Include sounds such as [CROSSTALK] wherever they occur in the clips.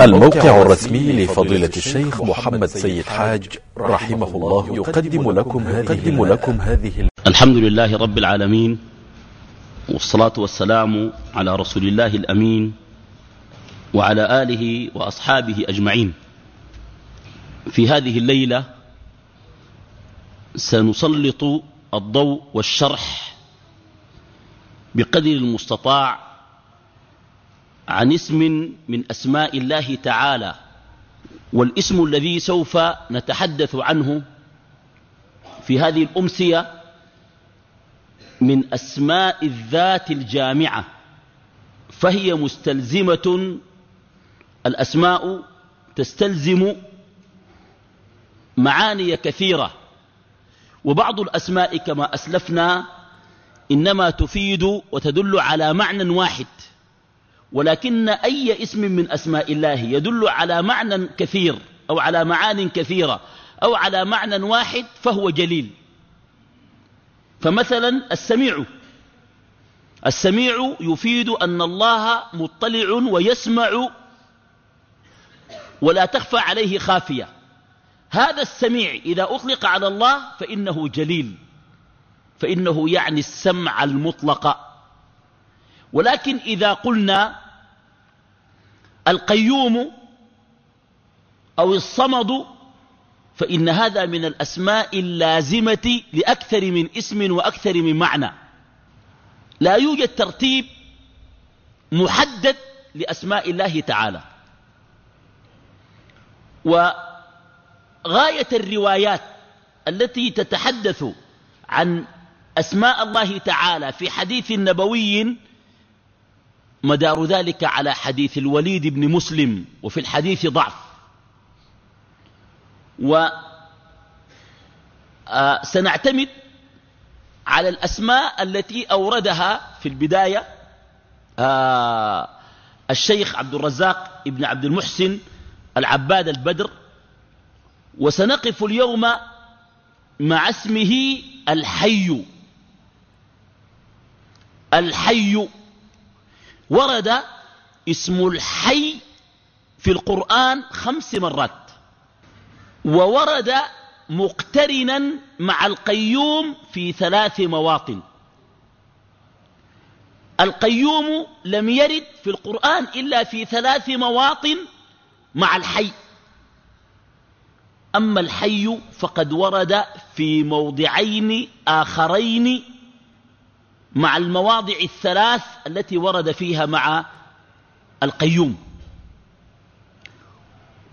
الموقع الرسمي لفضيلة الشيخ محمد سيد حاج رحمه الله يقدم لكم يقدم لكم هذه الحمد لله رب العالمين والصلاة والسلام على رسول الله الأمين وعلى آله وأصحابه أجمعين. في هذه الليلة سنسلط الضوء والشرح بقدر المستطاع عن اسم من أسماء الله تعالى والاسم الذي سوف نتحدث عنه في هذه الأمسية من أسماء الذات الجامعة فهي مستلزمة الأسماء تستلزم معاني كثيرة وبعض الأسماء كما أسلفنا إنما تفيد وتدل على معنى واحد. ولكن أي اسم من أسماء الله يدل على معنى كثير أو على معان كثيرة أو على معنى واحد فهو جليل. فمثلا السميع. السميع يفيد أن الله مطلع ويسمع ولا تخفى عليه خافية. هذا السميع إذا أطلق على الله فإنه جليل. فإنه يعني السمع المطلق. ولكن إذا قلنا القيوم أو الصمد فإن هذا من الأسماء اللازمة لأكثر من اسم وأكثر من معنى. لا يوجد ترتيب محدد لأسماء الله تعالى. وغاية الروايات التي تتحدث عن أسماء الله تعالى في حديث نبوي مدار ذلك على حديث الوليد بن مسلم وفي الحديث ضعف. وسنعتمد آه، على الأسماء التي أوردها في البداية آه، الشيخ عبد الرزاق ابن عبد المحسن العباد البدر. وسنقف اليوم مع اسمه الحي. الحي ورد اسم الحي في القرآن خمس مرات. وورد مقترنا مع القيوم في ثلاث مواطن. القيوم لم يرد في القرآن إلا في ثلاث مواطن مع الحي. أما الحي فقد ورد في موضعين آخرين مع المواضع الثلاث التي ورد فيها مع القيوم.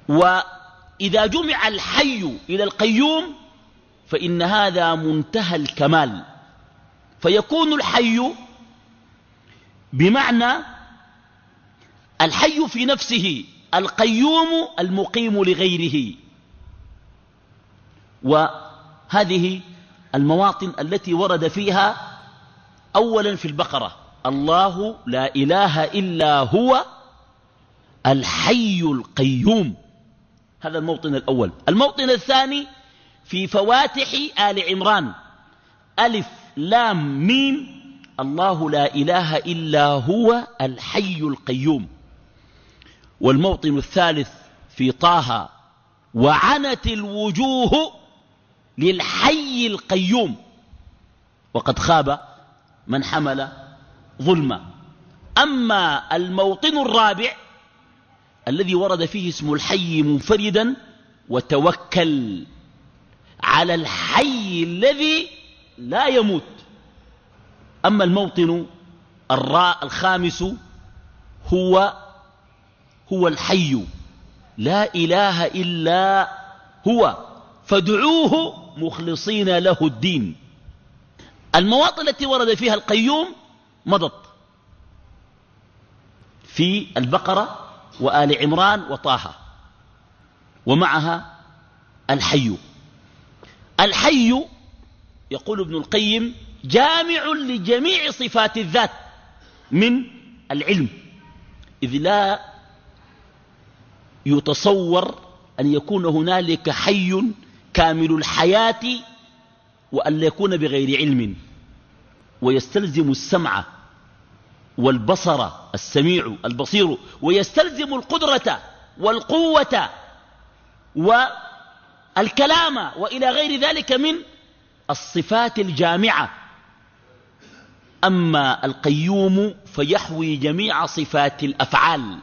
وإذا جمع الحي إلى القيوم فإن هذا منتهى الكمال. فيكون الحي بمعنى الحي في نفسه القيوم المقيم لغيره. وهذه المواطن التي ورد فيها أولا في البقرة. الله لا إله إلا هو الحي القيوم. هذا الموطن الأول. الموطن الثاني في فواتح آل عمران. ألف لام ميم. الله لا إله إلا هو الحي القيوم. والموطن الثالث في طه. وعنت الوجوه للحي القيوم. وقد خاب من حمل ظلما. أما الموطن الرابع الذي ورد فيه اسم الحي منفردا وتوكل على الحي الذي لا يموت. أما الموطن الراء الخامس هو هو الحي. لا إله إلا هو. فادعوه مخلصين له الدين. المواطن التي ورد فيها القيوم مضت في البقرة وآل عمران وطه ومعها الحي. الحي يقول ابن القيم جامع لجميع صفات الذات من العلم إذ لا يتصور أن يكون هنالك حي كامل الحياة وأن لا يكون بغير علم. ويستلزم السمع والبصر السميع البصير ويستلزم القدرة والقوة والكلام وإلى غير ذلك من الصفات الجامعة. أما القيوم فيحوي جميع صفات الأفعال.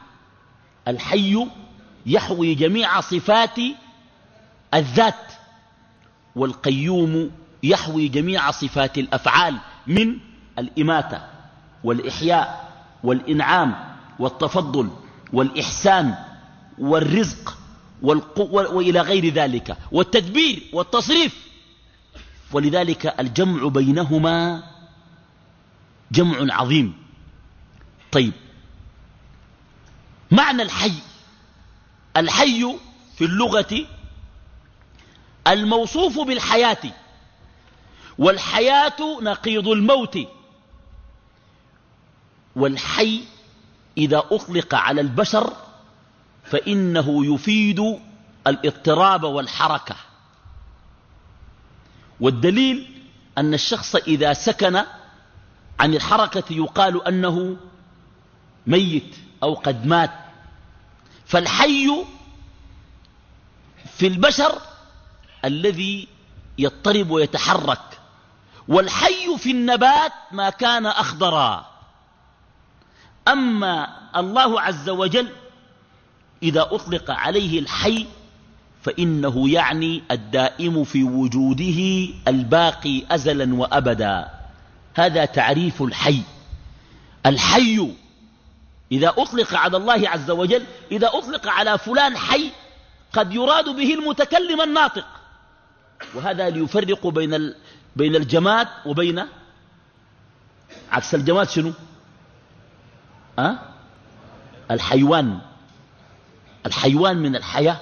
الحي يحوي جميع صفات الذات. والقيوم يحوي جميع صفات الأفعال من الإماتة والإحياء والإنعام والتفضل والإحسان والرزق وإلى غير ذلك والتدبير والتصريف. ولذلك الجمع بينهما جمع عظيم. طيب معنى الحي. الحي في اللغة الموصوف بالحياة. والحياة نقيض الموت. والحي إذا أطلق على البشر فإنه يفيد الاضطراب والحركة. والدليل أن الشخص إذا سكن عن الحركة يقال أنه ميت أو قد مات. فالحي في البشر الذي يضطرب ويتحرك. والحي في النبات ما كان أخضرا. أما الله عز وجل إذا أطلق عليه الحي فإنه يعني الدائم في وجوده الباقي أزلا وأبدا. هذا تعريف الحي. الحي إذا أطلق على الله عز وجل إذا أطلق على فلان حي قد يراد به المتكلم الناطق. وهذا ليفرق بين بين الجماد وبين عكس الجماد شنو؟ أه؟ الحيوان. الحيوان من الحياة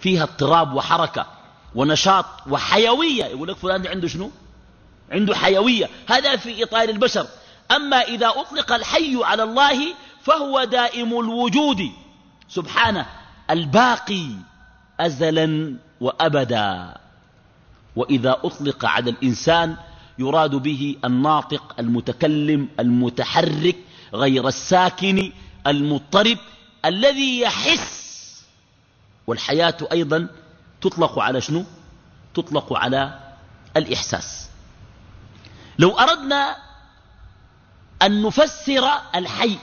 فيها اضطراب وحركة ونشاط وحيوية. يقول لك فلان عنده شنو؟ عنده حيوية. هذا في إطار البشر. أما إذا أطلق الحي على الله فهو دائم الوجود. سبحانه الباقي أزلا وأبدا. وإذا أطلق على الإنسان يراد به الناطق المتكلم المتحرك غير الساكن المضطرب الذي يحس. والحياة أيضا تطلق على شنو؟ تطلق على الإحساس. لو أردنا أن نفسر الحي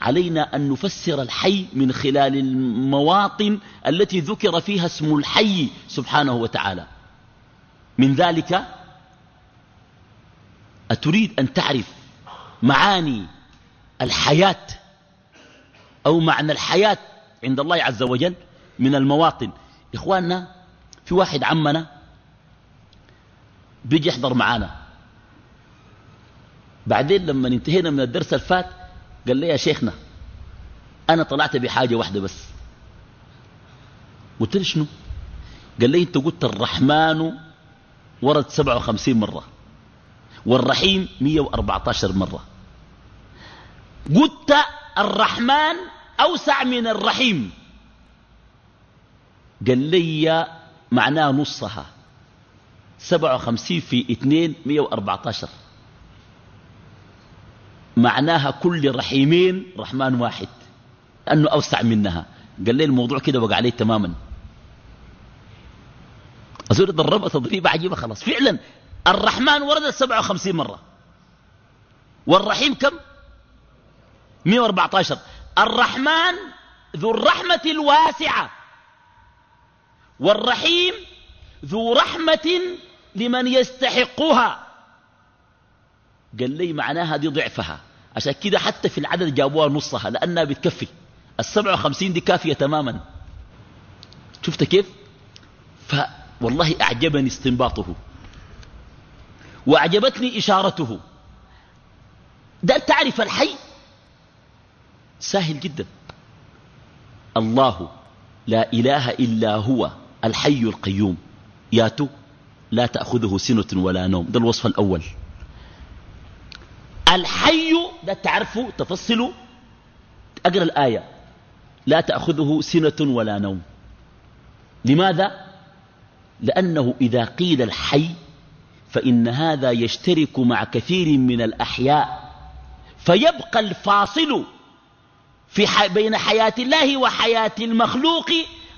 علينا أن نفسر الحي من خلال المواطن التي ذكر فيها اسم الحي سبحانه وتعالى. من ذلك أتريد أن تعرف معاني الحياة أو معنى الحياة عند الله عز وجل من المواطن. إخواننا في واحد عمنا بيجي يحضر معانا. بعدين لما انتهينا من الدرس الفات قال لي يا شيخنا أنا طلعت بحاجة واحدة بس. قلت له شنو؟ قال لي أنت قلت الرحمن ورد 57 مرة والرحيم 114 مرة. قلت الرحمن أوسع من الرحيم. قال لي معناه نصها 57 في 2 114 معناها كل رحيمين رحمن واحد أنه أوسع منها. قال لي الموضوع كده وقع عليه تماما. أزور ضربة تضريبة عجيبة خلاص. فعلا الرحمن ورد 57 مرة. والرحيم كم؟ 114 الرحمن ذو الرحمة الواسعة والرحيم ذو رحمة لمن يستحقها. قال لي معناها دي ضعفها. عشان كده حتى في العدد جابوها نصها لأنها بتكفي. السبع وخمسين دي كافية تماما. شفت كيف؟ فوالله أعجبني استنباطه. وأعجبتني إشارته. ده تعرف الحي؟ سهل جدا. الله لا إله إلا هو الحي القيوم. ياتو لا تأخذه سنة ولا نوم. ده الوصف الأول. الحي ده تعرفه تفصله أقرأ الآية. لا تأخذه سنة ولا نوم. لماذا؟ لأنه إذا قيل الحي فإن هذا يشترك مع كثير من الأحياء فيبقى الفاصل في حي بين حياة الله وحياة المخلوق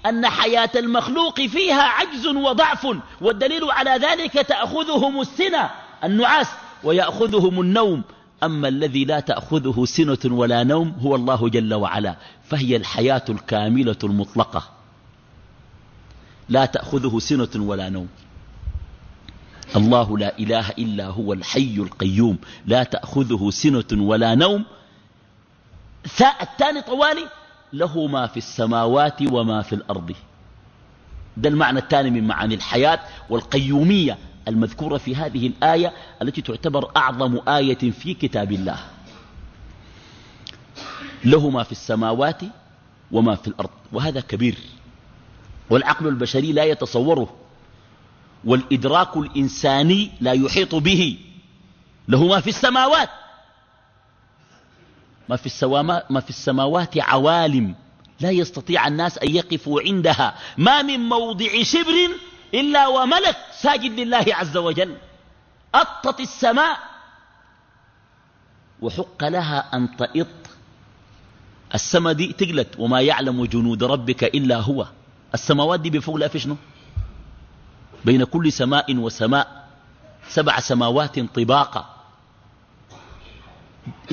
أن حياة المخلوق فيها عجز وضعف والدليل على ذلك تأخذهم السنة النعاس ويأخذهم النوم. أما الذي لا تأخذه سنة ولا نوم هو الله جل وعلا فهي الحياة الكاملة المطلقة. لا تأخذه سنة ولا نوم. الله لا إله إلا هو الحي القيوم. لا تأخذه سنة ولا نوم. الثاني طوالي له ما في السماوات وما في الأرض. ده المعنى الثاني من معاني الحياة والقيومية. المذكورة في هذه الآية التي تعتبر أعظم آية في كتاب الله. له ما في السماوات وما في الأرض وهذا كبير. والعقل البشري لا يتصوره والإدراك الإنساني لا يحيط به. له ما في السماوات. ما في, ما في السماوات عوالم لا يستطيع الناس أن يقفوا عندها. ما من موضع شبر إلا وملك ساجد لله عز وجل. أطت السماء وحق لها أن تئط. السماء دي تقلت وما يعلم جنود ربك إلا هو. السماوات دي بفوق لا في شنو؟ بين كل سماء وسماء. سبع سماوات طباقة.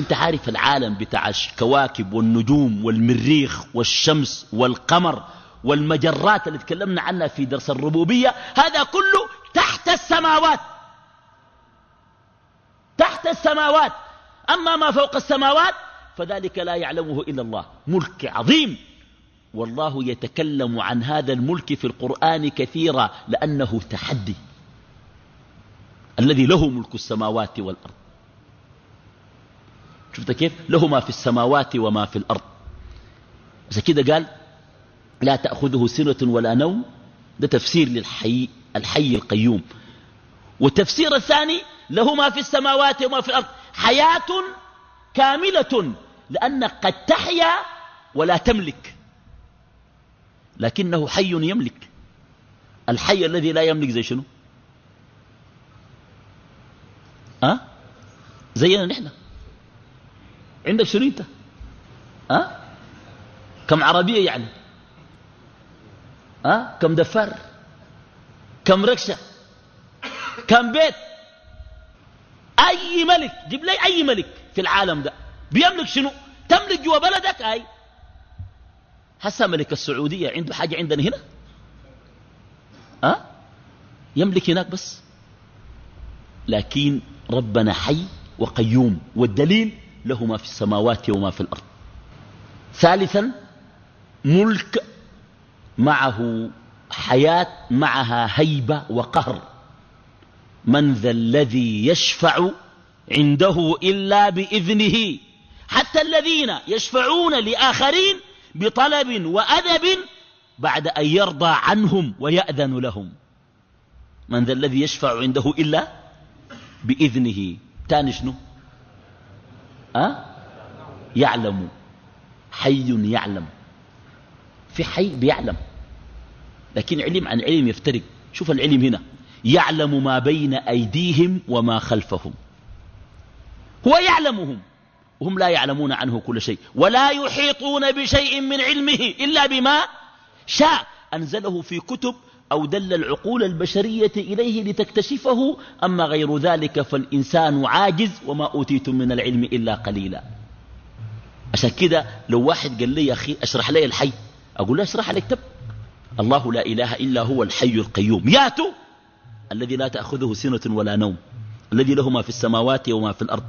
أنت عارف العالم بتاع الكواكب والنجوم والمريخ والشمس والقمر. والمجرات اللي تكلمنا عنها في درس الربوبية هذا كله تحت السماوات. تحت السماوات. أما ما فوق السماوات فذلك لا يعلمه إلا الله. ملك عظيم. والله يتكلم عن هذا الملك في القرآن كثيرا لأنه تحدي. الذي له ملك السماوات والأرض. شفت كيف؟ له ما في السماوات وما في الأرض. بس كده قال لا تأخذه سنة ولا نوم. ده تفسير للحي الحي القيوم. والتفسير الثاني له ما في السماوات وما في الأرض. حياة كاملة لأنك قد تحيا ولا تملك. لكنه حي يملك. الحي الذي لا يملك زي شنو؟ أه؟ زينا نحن. عندك شنو أنت؟ أه؟ كم عربية يعني؟ أه؟ كم دفار كم ركشة كم بيت. أي ملك جيب لي أي ملك في العالم ده. بيملك شنو؟ تملك جوا بلدك أي. هسه ملك السعودية عنده حاجة عندنا هنا؟ أه؟ يملك هناك بس. لكن ربنا حي وقيوم والدليل له ما في السماوات وما في الأرض. ثالثا ملك معه حياة معها هيبة وقهر. من ذا الذي يشفع عنده إلا بإذنه. حتى الذين يشفعون لآخرين بطلب وأدب بعد أن يرضى عنهم ويأذن لهم. من ذا الذي يشفع عنده إلا بإذنه. تاني شنو؟ أه؟ يعلم. حي يعلم. في حي بيعلم. لكن علم عن علم يفترق. شوف العلم هنا. يعلم ما بين أيديهم وما خلفهم. هو يعلمهم. وهم لا يعلمون عنه كل شيء. ولا يحيطون بشيء من علمه إلا بما شاء. أنزله في كتب أو دل العقول البشرية إليه لتكتشفه. أما غير ذلك فالإنسان عاجز وما أوتيتم من العلم إلا قليلا. عشان كده لو واحد قال لي يا أخي أشرح لي الحي أقول له أشرح عليك تب الله لا إله إلا هو الحي القيوم. ياتو الذي لا تأخذه سنة ولا نوم. الذي له ما في السماوات وما في الأرض.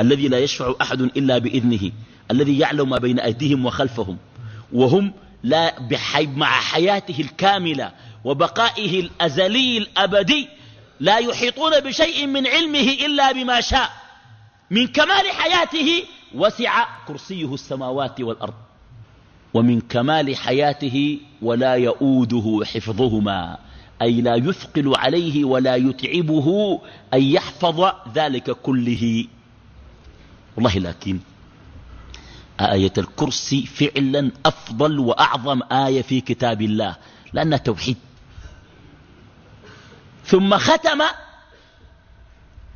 الذي لا يشفع أحد إلا بإذنه. الذي يعلم ما بين أيديهم وخلفهم. وهم لا بحي مع حياته الكاملة وبقائه الأزلي الأبدي لا يحيطون بشيء من علمه إلا بما شاء. من كمال حياته وسع كرسيه السماوات والأرض. ومن كمال حياته ولا يؤوده حفظهما أي لا يثقل عليه ولا يتعبه أن يحفظ ذلك كله. والله لكن آية الكرسي فعلا أفضل وأعظم آية في كتاب الله لأنها توحيد. ثم ختم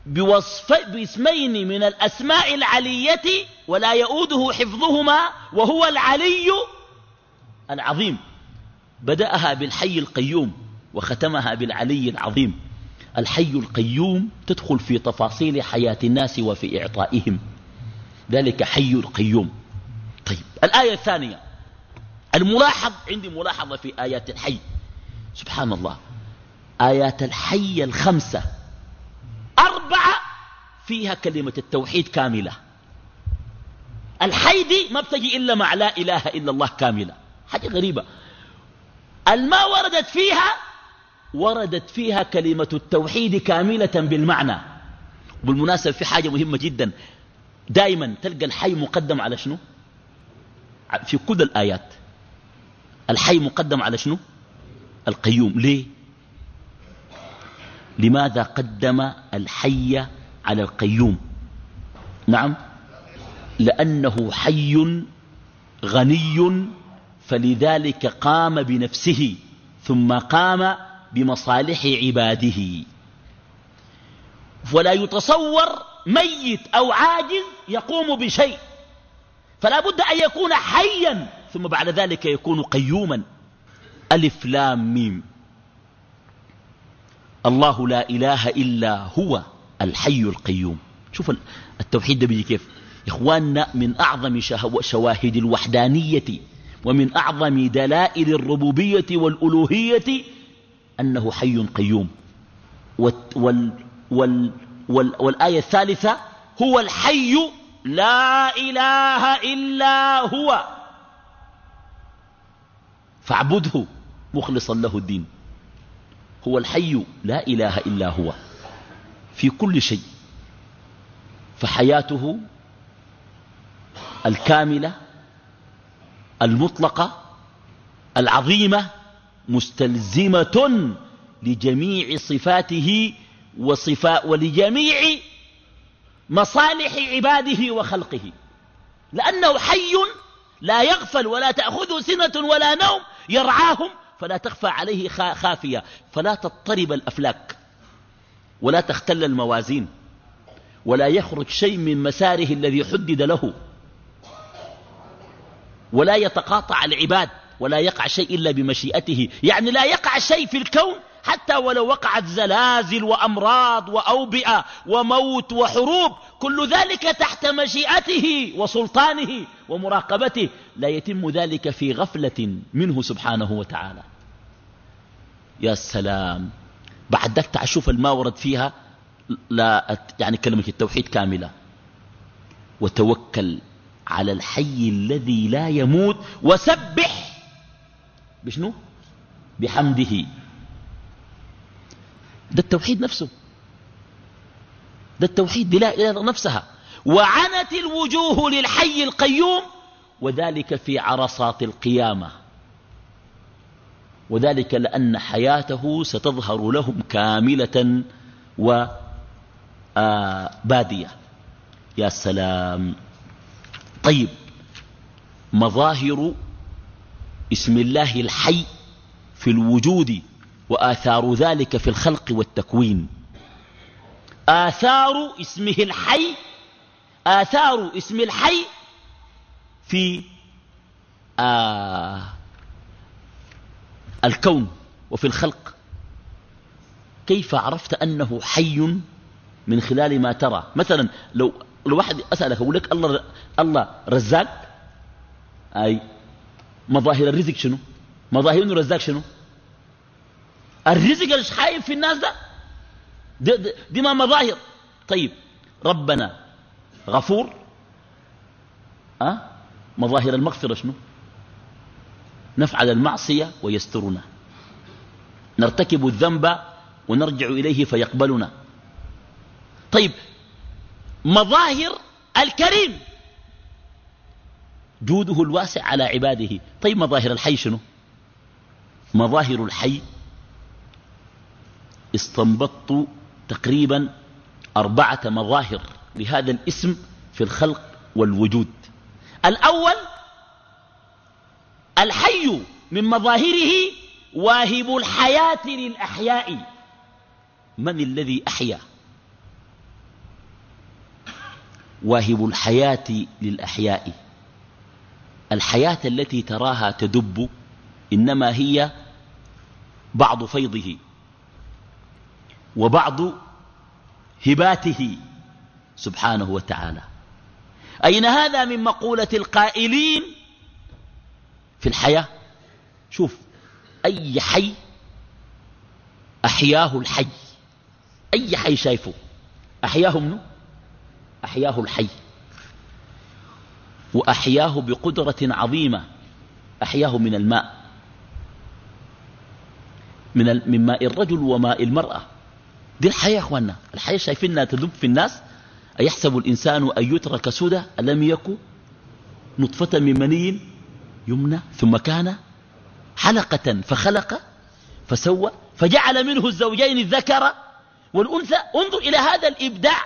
بوصف باسمين من الأسماء العلية ولا يؤوده حفظهما وهو العلي العظيم. بدأها بالحي القيوم وختمها بالعلي العظيم. الحي القيوم تدخل في تفاصيل حياة الناس وفي إعطائهم. ذلك حي القيوم. طيب الآية الثانية. الملاحظ عندي ملاحظة في آيات الحي. سبحان الله. آيات الحي الخمسة. أربعة فيها كلمة التوحيد كاملة. الحي دي ما بتجي إلا مع لا إله إلا الله كاملة. حاجة غريبة. الما وردت فيها وردت فيها كلمة التوحيد كاملة بالمعنى. بالمناسبة في حاجة مهمة جدا. دائما تلقى الحي مقدم على شنو؟ في كل الآيات. الحي مقدم على شنو؟ القيوم. ليه؟ لماذا قدم الحي على القيوم؟ نعم. لأنه حي غني فلذلك قام بنفسه ثم قام بمصالح عباده. ولا يتصور ميت أو عاجز يقوم بشيء. فلا بد أن يكون حيا ثم بعد ذلك يكون قيوما. ألف لام ميم. الله لا إله إلا هو الحي القيوم. شوف التوحيد ده بيجي كيف؟ إخواننا من أعظم شواهد الوحدانية ومن أعظم دلائل الربوبية والألوهية أنه حي قيوم. وال وال وال وال والآية الثالثة هو الحي لا إله إلا هو. فاعبده مخلصا له الدين. هو الحي لا إله إلا هو في كل شيء. فحياته الكاملة المطلقة العظيمة مستلزمة لجميع صفاته وصفاء ولجميع مصالح عباده وخلقه. لأنه حي لا يغفل ولا تأخذه سنة ولا نوم يرعاهم فلا تخفى عليه خافية. فلا تضطرب الأفلاك. ولا تختل الموازين. ولا يخرج شيء من مساره الذي حدد له. ولا يتقاطع العباد. ولا يقع شيء إلا بمشيئته. يعني لا يقع شيء في الكون حتى ولو وقعت زلازل وأمراض وأوبئة وموت وحروب كل ذلك تحت مشيئته وسلطانه ومراقبته. لا يتم ذلك في غفلة منه سبحانه وتعالى. يا سلام. بعد ذلك تعشوف الما ورد فيها. لا يعني كلمة التوحيد كاملة. وتوكل على الحي الذي لا يموت وسبح بشنو؟ بحمده. ده التوحيد نفسه. ده التوحيد دي لا إله نفسها. وعنت الوجوه للحي القيوم وذلك في عرصات القيامة. وذلك لأن حياته ستظهر لهم كاملة وبادية يا سلام. طيب مظاهر اسم الله الحي في الوجود وآثار ذلك في الخلق والتكوين. آثار اسمه الحي آثار اسم الحي في آه الكون وفي الخلق. كيف عرفت أنه حي من خلال ما ترى؟ مثلا لو لو واحد أسألك أقول لك الله, الله رزاق؟ أي مظاهر الرزق شنو؟ مظاهر انه رزاق شنو؟ الرزق اللي حايف في الناس ده دي, دي ما مظاهر. طيب ربنا غفور أه؟ مظاهر المغفرة شنو؟ نفعل المعصية ويسترنا. نرتكب الذنب ونرجع إليه فيقبلنا. طيب مظاهر الكريم. جوده الواسع على عباده. طيب مظاهر الحي شنو؟ مظاهر الحي استنبطت تقريبا أربعة مظاهر لهذا الاسم في الخلق والوجود. الأول الحي من مظاهره واهب الحياة للأحياء. من الذي أحيا؟ واهب الحياة للأحياء. الحياة التي تراها تدب إنما هي بعض فيضه. وبعض هباته سبحانه وتعالى. أين هذا من مقولة القائلين في الحياة؟ شوف أي حي أحياه الحي. أي حي شايفه؟ أحياه منه؟ أحياه الحي. وأحياه بقدرة عظيمة. أحياه من الماء. من ماء الرجل وماء المرأة. دي الحياة يا أخوانا الحياة شايفينها تدب في الناس. أيحسب الإنسان أن يترك سدى ألم يكن نطفة من مني يمنى ثم كان حلقة فخلق فسوى فجعل منه الزوجين الذكر والأنثى. انظر إلى هذا الإبداع.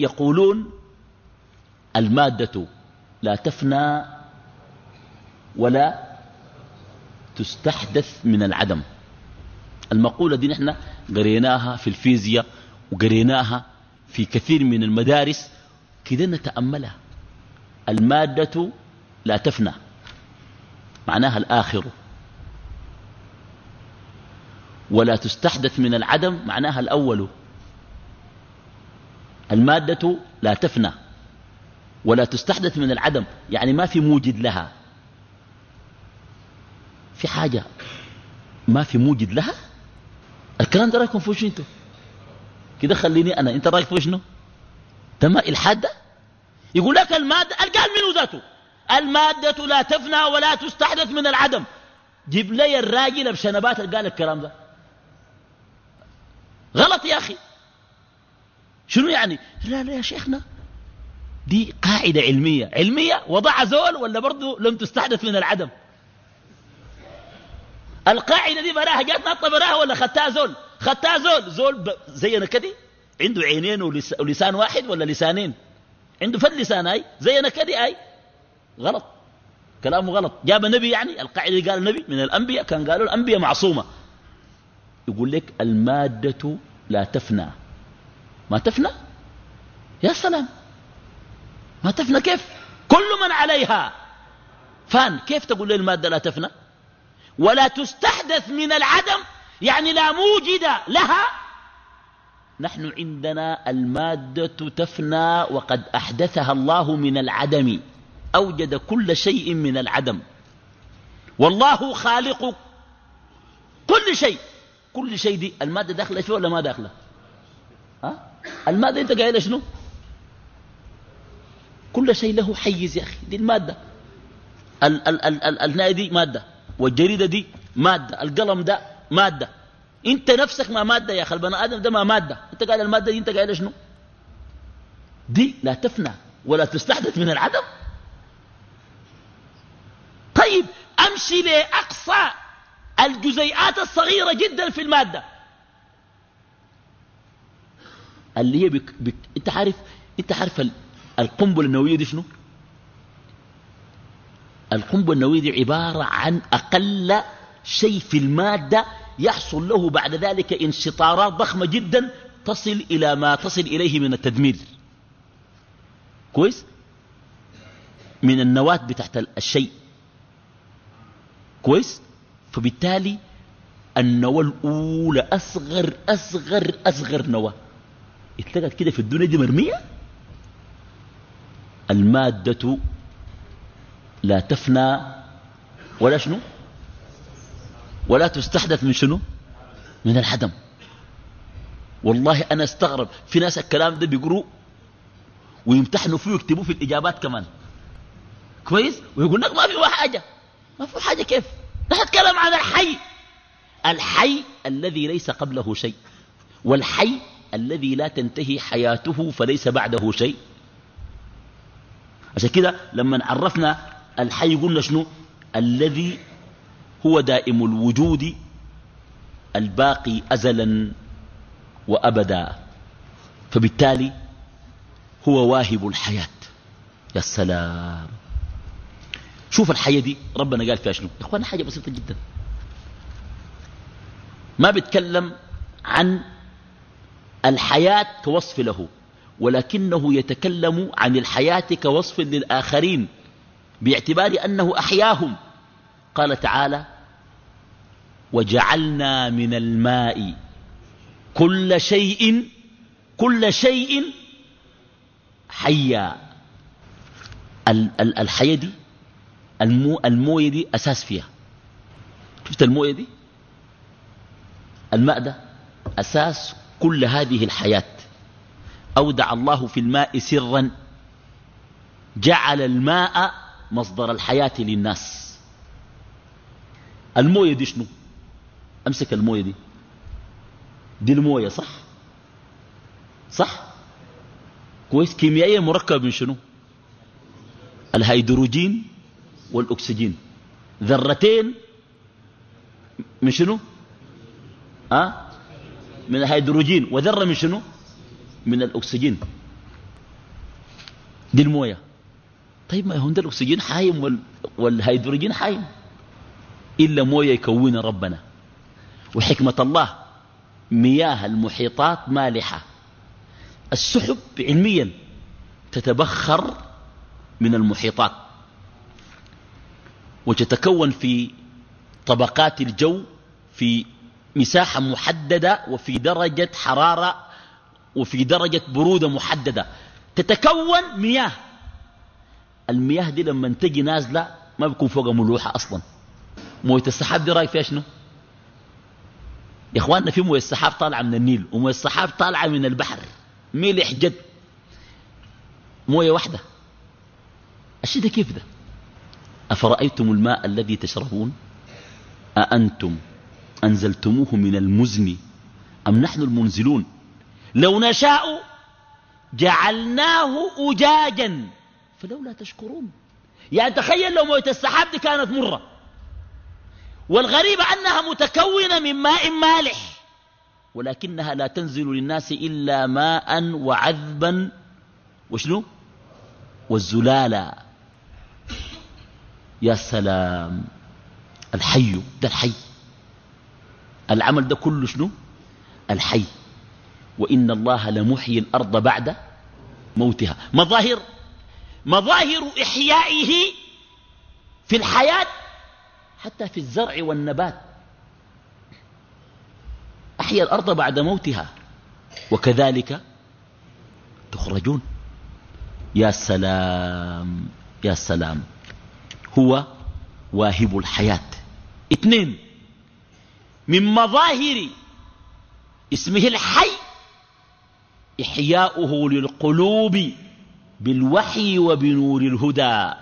يقولون المادة لا تفنى ولا تستحدث من العدم. المقولة دي نحن قريناها في الفيزياء وقريناها في كثير من المدارس كده نتأملها. المادة لا تفنى معناها الآخر. ولا تستحدث من العدم معناها الأول. المادة لا تفنى ولا تستحدث من العدم يعني ما في موجد لها. في حاجة ما في موجد لها؟ الكلام ده رايكم فيه شنو أنتوا؟ كده خليني أنا أنت رأيك فيه شنو تم الحاد ده؟ يقول لك المادة قال منه ذاته. المادة لا تفنى ولا تستحدث من العدم. جيب لي الراجل بشنبات قال الكلام ده. غلط يا أخي. شنو يعني؟ لا لا يا شيخنا. دي قاعدة علمية. علمية وضع زول ولا برضو لم تستحدث من العدم؟ القاعدة دي براها جات نطة براها ولا خدتها زول؟ خدتها زول. زول زينا كده. عنده عينين ولسان واحد ولا لسانين؟ عنده فد لسان أي؟ زينا كده أي؟ غلط. كلامه غلط. جاب النبي يعني القاعدة قال النبي من الأنبياء كان قالوا الأنبياء معصومة. يقول لك المادة لا تفنى. ما تفنى؟ يا سلام. ما تفنى كيف؟ كل من عليها. فان كيف تقول لي المادة لا تفنى؟ ولا تستحدث من العدم يعني لا موجد لها. نحن عندنا المادة تفنى وقد أحدثها الله من العدم أوجد كل شيء من العدم. والله خالق كل شيء. كل شيء دي المادة داخلة فيه ولا ما داخلة؟ ها؟ المادة انت قايلة شنو؟ كل شيء له حيز يا أخي دي المادة. ال ال ال ال الناية دي مادة. والجريدة دي مادة القلم ده مادة. انت نفسك ما مادة يا أخي البني آدم ده ما مادة. انت قايل المادة دي انت قايلة شنو؟ دي لا تفنى ولا تستحدث من العدم. طيب أمشي لأقصى الجزيئات الصغيرة جدا في المادة. اللي هي بك بك انت عارف انت عارف القنبلة النووية دي شنو؟ القنبلة النووية دي عبارة عن أقل شيء في المادة يحصل له بعد ذلك انشطارات ضخمة جدا تصل إلى ما تصل إليه من التدمير. كويس؟ من النواة بتاعت الشيء. كويس؟ فبالتالي النواة الأولى أصغر أصغر أصغر نواة. اتلقت كده في الدنيا دي مرمية؟ المادة لا تفنى ولا شنو؟ ولا تستحدث من شنو؟ من الحدم والله أنا استغرب. في ناس الكلام ده بيقروا ويمتحنوا فيه ويكتبوه في الإجابات كمان. كويس؟ ويقول لك ما في حاجة. ما في حاجة كيف؟ نتكلم عن الحي. الحي الذي ليس قبله شيء. والحي الذي لا تنتهي حياته فليس بعده شيء. عشان كده لما عرفنا الحي قلنا شنو؟ الذي هو دائم الوجود الباقي أزلا وأبدا. فبالتالي هو واهب الحياة. يا سلام. شوف الحياة دي ربنا قال فيها شنو؟ يا اخوانا حاجة بسيطة جدا. ما بيتكلم عن الحياة كوصف له ولكنه يتكلم عن الحياة كوصف للآخرين. باعتبار أنه أحياهم. قال تعالى وجعلنا من الماء كل شيء كل شيء حيا. الحياة دي المو الموية دي أساس فيها. شفت الموية دي؟ الماء ده أساس كل هذه الحياة. أودع الله في الماء سرا. جعل الماء مصدر الحياة للناس. الموية دي شنو؟ أمسك الموية دي. دي الموية صح؟ صح؟ كويس. كيميائيا مركب من شنو؟ الهيدروجين والأكسجين. ذرتين من شنو؟ أه؟ من الهيدروجين. وذرة من شنو؟ من الأكسجين. دي الموية. طيب ما هون ده الأكسجين حايم وال... والهيدروجين حايم. إلا موية يكون ربنا. وحكمة الله مياه المحيطات مالحة. السحب علميا تتبخر من المحيطات. وتتكون في طبقات الجو في مساحة محددة وفي درجة حرارة وفي درجة برودة محددة. تتكون مياه المياه دي لما تجي نازلة ما بيكون فوق ملوحة أصلا. موية السحاب دي رأيك فيها شنو؟ يا إخواننا في موية السحاب طالعة من النيل وموية السحاب طالعة من البحر. ملح جد موية واحدة. الشيء ده كيف ده؟ أفرأيتم الماء الذي تشربون؟ أأنتم أنزلتموه من المزن أم نحن المنزلون؟ لو نشاء جعلناه أجاجا. فلولا تشكرون. يعني تخيل لو موية السحاب دي كانت مرة. والغريب أنها متكونة من ماء مالح ولكنها لا تنزل للناس إلا ماء وعذبا. وشنو؟ والزلالا يا سلام. الحي ده الحي. العمل ده كله شنو؟ الحي. وإن الله لمحيي الأرض بعد موتها. مظاهر مظاهر إحيائه في الحياة حتى في الزرع والنبات. أحيا الأرض بعد موتها. وكذلك تخرجون. يا سلام يا سلام. هو واهب الحياة. اثنين من مظاهر اسمه الحي إحياؤه للقلوب. بالوحي وبنور الهدى.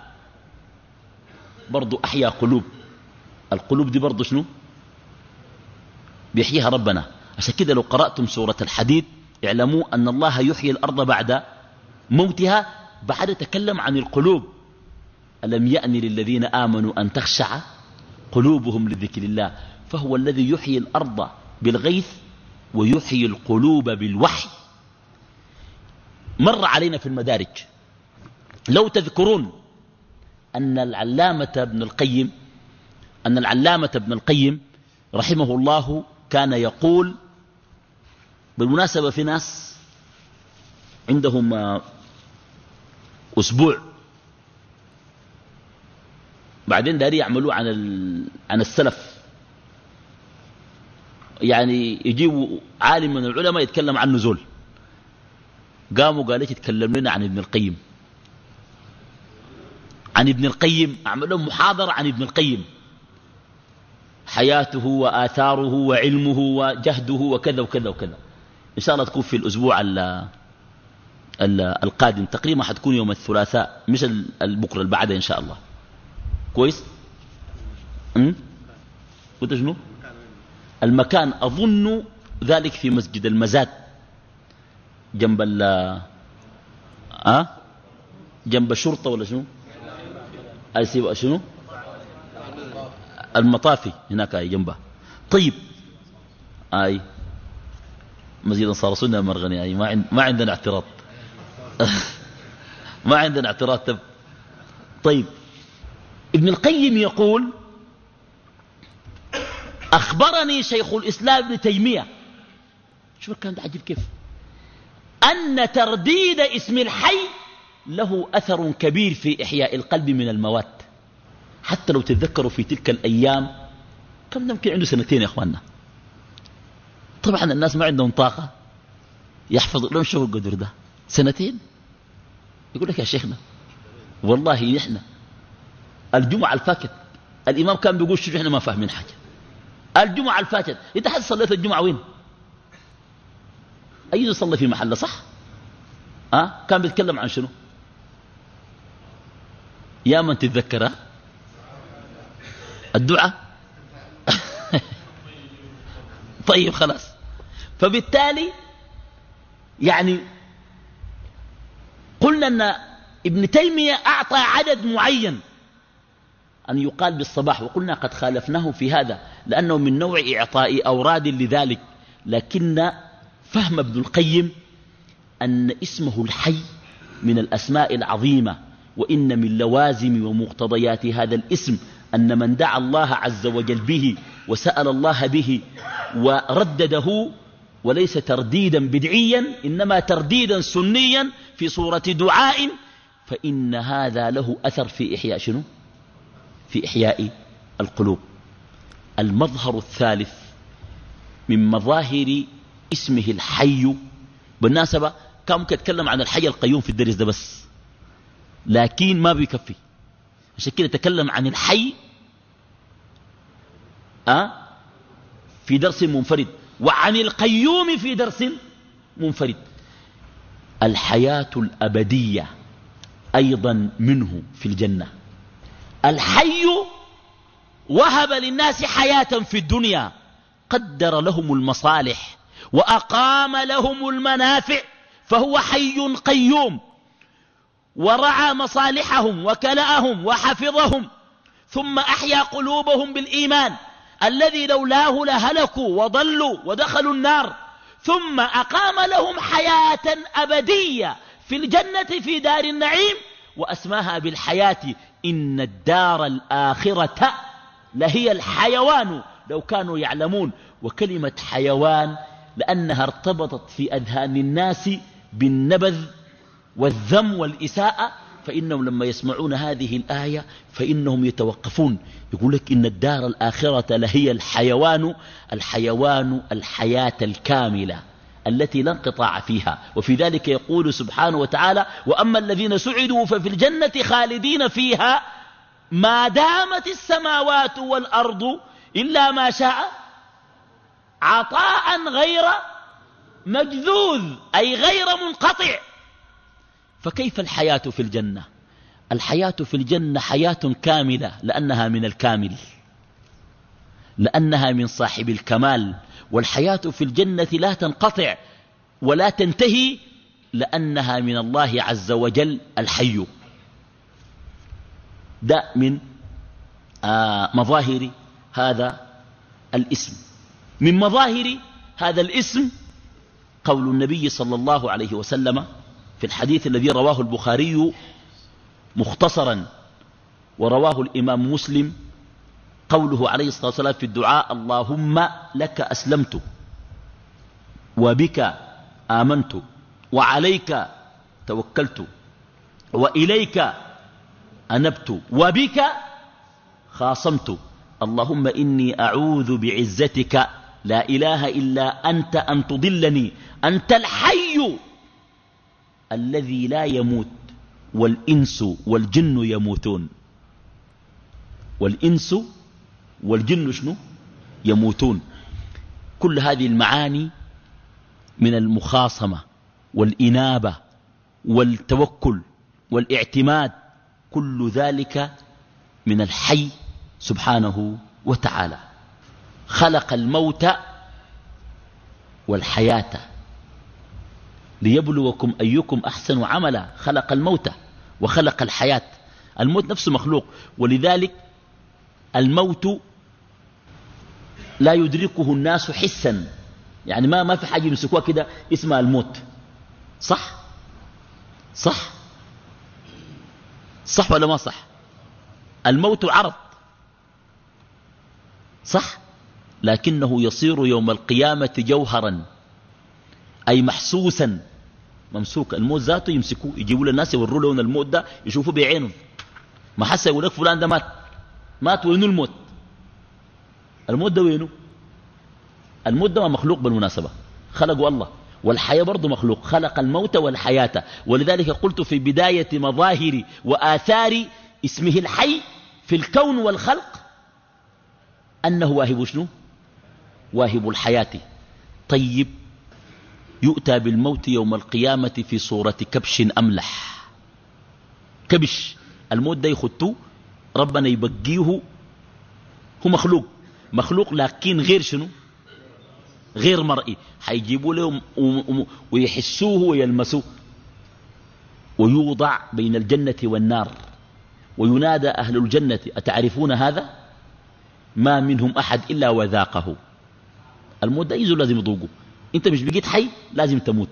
برضو أحيا قلوب. القلوب دي برضو شنو؟ بيحييها ربنا. عشان كده لو قرأتم سورة الحديد اعلموا أن الله يحيي الأرض بعد موتها بعد تكلم عن القلوب. ألم يأن للذين آمنوا أن تخشع قلوبهم لذكر الله؟ فهو الذي يحيي الأرض بالغيث ويحيي القلوب بالوحي. مر علينا في المدارج. لو تذكرون أن العلامة ابن القيم أن العلامة ابن القيم رحمه الله كان يقول بالمناسبة في ناس عندهم أسبوع. بعدين داري يعملوا عن عن السلف. يعني يجيبوا عالم من العلماء يتكلم عن نزول قاموا قال ليش يتكلم لنا عن ابن القيم؟ عن ابن القيم أعمل لهم محاضرة عن ابن القيم. حياته وآثاره وعلمه وجهده وكذا وكذا وكذا. إن شاء الله تكون في الأسبوع القادم. تقريبا حتكون يوم الثلاثاء مش البكرة البعد إن شاء الله. كويس؟ قلت شنو؟ المكان. أظن ذلك في مسجد المزاد. جنب ال أه؟ جنب الشرطة ولا شنو؟ شنو؟ المطافي هناك أي جنبه. طيب. أي. مسجد صار سنة مرغني أي. ما, عند ما عندنا اعتراض. [LAUGHS] ما عندنا اعتراض. طيب. ابن القيم يقول أخبرني شيخ الإسلام ابن تيمية. شوف الكلام ده عجيب كيف. أن ترديد اسم الحي له أثر كبير في إحياء القلب من الموات. حتى لو تتذكروا في تلك الأيام كم يمكن عنده سنتين يا أخواننا؟ طبعا الناس ما عندهم طاقة يحفظ لهم شو القدر ده؟ سنتين؟ يقول لك يا شيخنا والله نحن الجمعة الفاتت الإمام كان بيقول شو إحنا ما فاهمين حاجة. الجمعة الفاتت انت حد صليت الجمعة وين؟ أي صلى في محله صح؟ أه؟ كان بيتكلم عن شنو؟ يا من تتذكر الدعاء؟ [LAUGHS] طيب خلاص. فبالتالي يعني قلنا أن ابن تيمية أعطى عدد معين أن يقال بالصباح وقلنا قد خالفناه في هذا لأنه من نوع إعطاء أوراد لذلك لكن فهم ابن القيم أن اسمه الحي من الأسماء العظيمة وإن من لوازم ومقتضيات هذا الاسم أن من دعا الله عز وجل به وسأل الله به وردده وليس ترديدا بدعيا إنما ترديدا سنيا في صورة دعاء فإن هذا له أثر في إحياء شنو؟ في إحياء القلوب. المظهر الثالث من مظاهر اسمه الحي. بالناسبة كان ممكن يتكلم عن الحي القيوم في الدرس ده بس. لكن ما بيكفي. عشان كده تكلم عن الحي أه؟ في درس منفرد. وعن القيوم في درس منفرد. الحياة الأبدية أيضا منه في الجنة. الحي وهب للناس حياة في الدنيا. قدر لهم المصالح. وأقام لهم المنافع فهو حي قيوم. ورعى مصالحهم وكلأهم وحفظهم ثم أحيا قلوبهم بالإيمان. الذي لولاه لهلكوا وضلوا ودخلوا النار. ثم أقام لهم حياة أبدية في الجنة في دار النعيم. وأسماها بالحياة إن الدار الآخرة لهي الحيوان. لو كانوا يعلمون وكلمة حيوان لأنها ارتبطت في أذهان الناس بالنبذ والذم والإساءة فإنهم لما يسمعون هذه الآية فإنهم يتوقفون. يقول لك إن الدار الآخرة لهي الحيوان الحيوان الحياة الكاملة التي لا انقطاع فيها. وفي ذلك يقول سبحانه وتعالى وأما الذين سعدوا ففي الجنة خالدين فيها ما دامت السماوات والأرض إلا ما شاء عطاء غير مجذوذ أي غير منقطع. فكيف الحياة في الجنة؟ الحياة في الجنة حياة كاملة لأنها من الكامل لأنها من صاحب الكمال. والحياة في الجنة لا تنقطع ولا تنتهي لأنها من الله عز وجل الحي. ده من آه مظاهر هذا الاسم. من مظاهر هذا الاسم قول النبي صلى الله عليه وسلم في الحديث الذي رواه البخاري مختصرا ورواه الإمام مسلم قوله عليه الصلاة والسلام في الدعاء اللهم لك أسلمت وبك آمنت وعليك توكلت وإليك أنبت وبك خاصمت اللهم إني أعوذ بعزتك لا إله إلا أنت أن تضلني. أنت الحي الذي لا يموت والإنس والجن يموتون. والإنس والجن شنو؟ يموتون. كل هذه المعاني من المخاصمة والإنابة والتوكل والاعتماد كل ذلك من الحي سبحانه وتعالى. خلق الموت والحياة ليبلوكم أيكم أحسن عملا. خلق الموت وخلق الحياة. الموت نفسه مخلوق. ولذلك الموت لا يدركه الناس حسا. يعني ما ما في حاجة يمسكوها كده اسمها الموت. صح؟ صح؟ صح ولا ما صح؟ الموت عرض. صح؟ لكنه يصير يوم القيامة جوهرا أي محسوسا. ممسوك الموت ذاته يمسكوه يجيبوا للناس يوروا لهم الموت ده يشوفوا بعينهم ما حس يقول لك فلان ده مات. مات وينه الموت؟ الموت ده وينه؟ الموت ده مخلوق بالمناسبة. خلقه الله. والحياة برضه مخلوق. خلق الموت والحياة. ولذلك قلت في بداية مظاهر وآثار اسمه الحي في الكون والخلق أنه واهب شنو؟ واهب الحياة. طيب يؤتى بالموت يوم القيامة في صورة كبش أملح كبش. الموت ده يخطوه ربنا يبقيه هو مخلوق. مخلوق لكن غير شنو؟ غير مرئي. حيجيبوا له ويحسوه ويلمسوه. ويوضع بين الجنة والنار. وينادى أهل الجنة أتعرفون هذا؟ ما منهم أحد إلا وذاقه. الموت ده لازم يذوقه انت مش بقيت حي لازم تموت.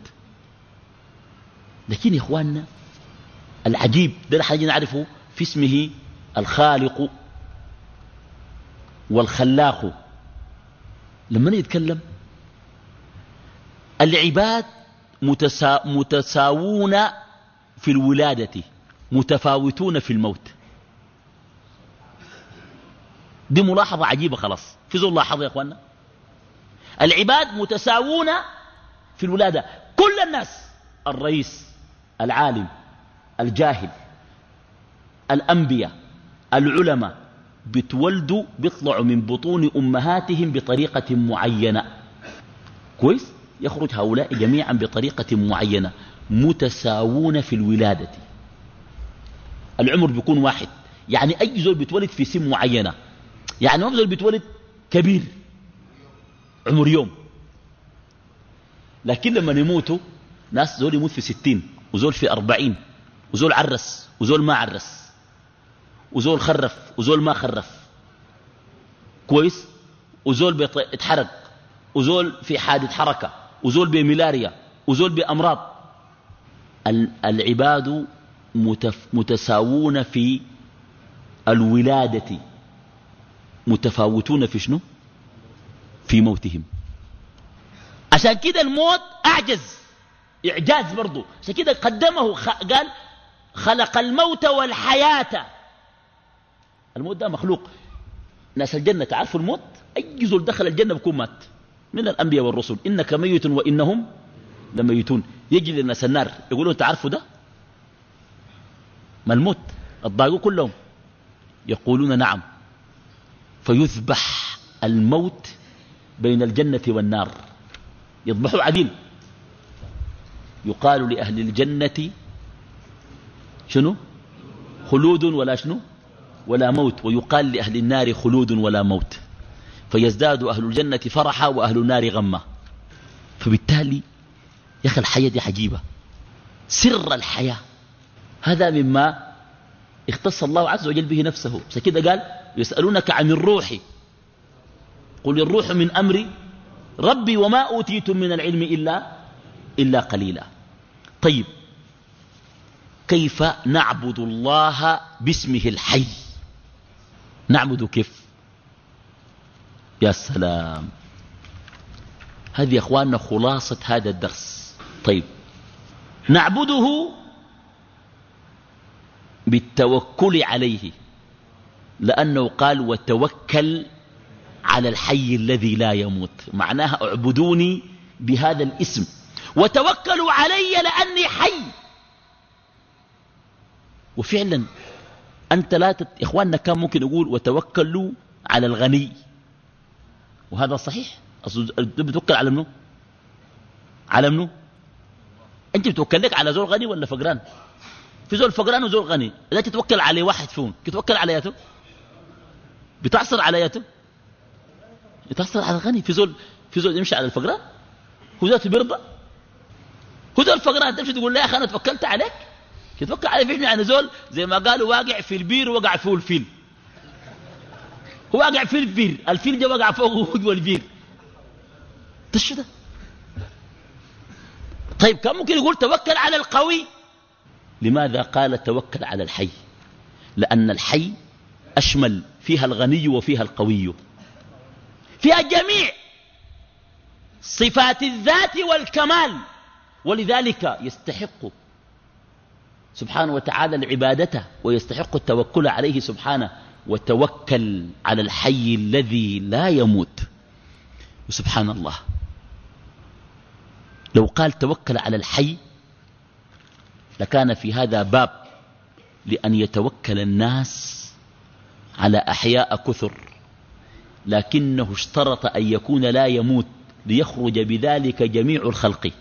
لكن يا إخواننا العجيب ده الحاجة نعرفه في اسمه الخالق والخلاق. لما يتكلم العباد متسا متساوون في الولادة متفاوتون في الموت. دي ملاحظة عجيبة خلاص. في زول لاحظة يا إخواننا؟ العباد متساوون في الولادة. كل الناس الرئيس العالم الجاهل الأنبياء العلماء بتولدوا بيطلعوا من بطون أمهاتهم بطريقة معينة. كويس؟ يخرج هؤلاء جميعا بطريقة معينة. متساوون في الولادة. العمر بيكون واحد. يعني أي زول بيتولد في سن معينة. يعني ما زول بيتولد كبير. عمر يوم. لكن لما يموتوا ناس زول يموت في ستين وزول في أربعين وزول عرس وزول ما عرس وزول خرف وزول ما خرف. كويس؟ وزول بيتحرق وزول في حادث حركة وزول بملاريا وزول بأمراض. العباد متساوون في الولادة. متفاوتون في شنو؟ في موتهم. عشان كده الموت أعجز. إعجاز برضو. عشان كده قدمه قال خلق الموت والحياة. الموت ده مخلوق. ناس الجنة تعرفوا الموت؟ أي زول دخل الجنة بكون مات. من الأنبياء والرسل. إنك ميت وإنهم لميتون. يجي للناس النار. يقولون تعرفوا ده؟ ما الموت؟ الضاقوا كلهم. يقولون نعم. فيذبح الموت بين الجنة والنار. يذبحوا عديل. يقال لأهل الجنة شنو؟ خلود ولا شنو؟ ولا موت. ويقال لأهل النار خلود ولا موت. فيزداد أهل الجنة فرحا وأهل النار غما. فبالتالي يا أخي الحياة دي عجيبة. سر الحياة. هذا مما اختص الله عز وجل به نفسه. كده قال يسألونك عن الروح. قل الروح من أمري ربي وما أوتيتم من العلم إلا إلا قليلا. طيب كيف نعبد الله باسمه الحي؟ نعبد كيف؟ يا سلام. هذه يا أخواننا خلاصة هذا الدرس. طيب نعبده بالتوكل عليه لأنه قال وتوكل على الحي الذي لا يموت. معناها اعبدوني بهذا الاسم. وتوكلوا علي لأني حي. وفعلا أنت لا تت... إخواننا كان ممكن يقول وتوكلوا على الغني. وهذا صحيح؟ بتوكل على منه على منه أنت بتوكل لك على زول غني ولا فقران؟ في زول فقران وزول غني اذا تتوكل على واحد فيهم. تتوكل على ياته؟ بتعصر على ياته؟ بتعصر على الغني. في زول في زول يمشي على الفقران هو ذاته بيرضى. هو زول الفقران تمشي تقول لا يا أخي أنا توكلت عليك. تتوكل عليه فيش يعني زول زي ما قالوا واقع في البير ووقع فيه الفيل. هو واقع في البير الفيل جا وقع فوقه هو البير. ده ده؟ طيب كان ممكن يقول توكل على القوي. لماذا قال توكل على الحي؟ لأن الحي أشمل فيها الغني وفيها القوي. فيها جميع صفات الذات والكمال ولذلك يستحق سبحانه وتعالى العبادة ويستحق التوكل عليه سبحانه وتوكل على الحي الذي لا يموت. وسبحان الله. لو قال توكل على الحي لكان في هذا باب لأن يتوكل الناس على أحياء كثر. لكنه اشترط أن يكون لا يموت ليخرج بذلك جميع الخلق.